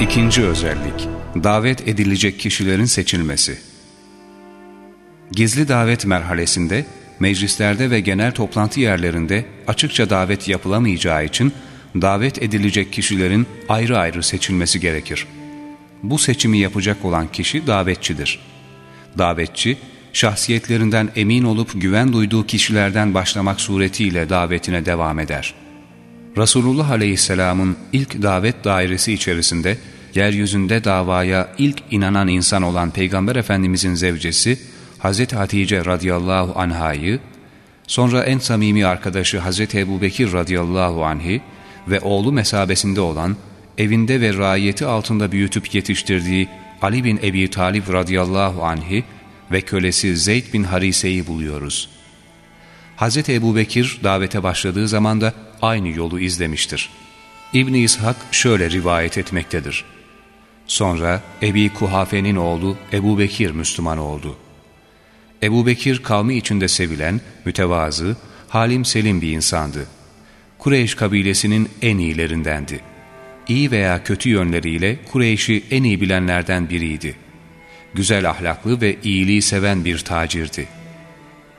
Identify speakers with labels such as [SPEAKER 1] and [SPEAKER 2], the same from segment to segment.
[SPEAKER 1] İkinci özellik, davet edilecek kişilerin seçilmesi. Gizli davet merhalesinde, meclislerde ve genel toplantı yerlerinde açıkça davet yapılamayacağı için davet edilecek kişilerin ayrı ayrı seçilmesi gerekir. Bu seçimi yapacak olan kişi davetçidir. Davetçi, şahsiyetlerinden emin olup güven duyduğu kişilerden başlamak suretiyle davetine devam eder. Resulullah Aleyhisselam'ın ilk davet dairesi içerisinde yeryüzünde davaya ilk inanan insan olan Peygamber Efendimizin zevcesi Hz. Hatice radıyallahu anhayı, sonra en samimi arkadaşı Hz. Ebu Bekir radıyallahu anhi ve oğlu mesabesinde olan, evinde ve raiyeti altında büyütüp yetiştirdiği Ali bin Ebi Talib radıyallahu anhi ve kölesi Zeyd bin Harise'yi buluyoruz. Hz. Ebu Bekir davete başladığı zaman da aynı yolu izlemiştir. İbn İshak şöyle rivayet etmektedir. Sonra Ebi Kuhafe'nin oğlu Ebu Bekir Müslüman oldu. Ebu Bekir kavmi içinde sevilen, mütevazı, halim selim bir insandı. Kureyş kabilesinin en iyilerindendi. İyi veya kötü yönleriyle Kureyş'i en iyi bilenlerden biriydi. Güzel ahlaklı ve iyiliği seven bir tacirdi.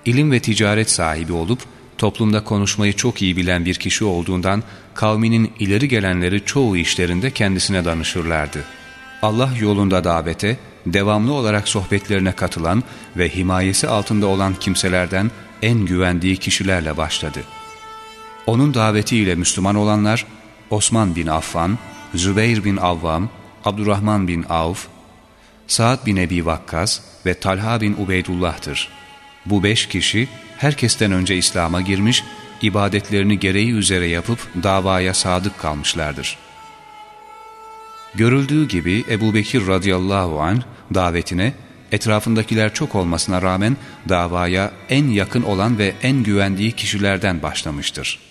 [SPEAKER 1] İlim ve ticaret sahibi olup toplumda konuşmayı çok iyi bilen bir kişi olduğundan kavminin ileri gelenleri çoğu işlerinde kendisine danışırlardı. Allah yolunda davete, devamlı olarak sohbetlerine katılan ve himayesi altında olan kimselerden en güvendiği kişilerle başladı. Onun davetiyle Müslüman olanlar, Osman bin Affan, Zübeyir bin Avvam, Abdurrahman bin Avf, Sa'd bin Ebi Vakkas ve Talha bin Ubeydullah'tır. Bu beş kişi herkesten önce İslam'a girmiş, ibadetlerini gereği üzere yapıp davaya sadık kalmışlardır. Görüldüğü gibi Ebu Bekir radıyallahu anh davetine etrafındakiler çok olmasına rağmen davaya en yakın olan ve en güvendiği kişilerden başlamıştır.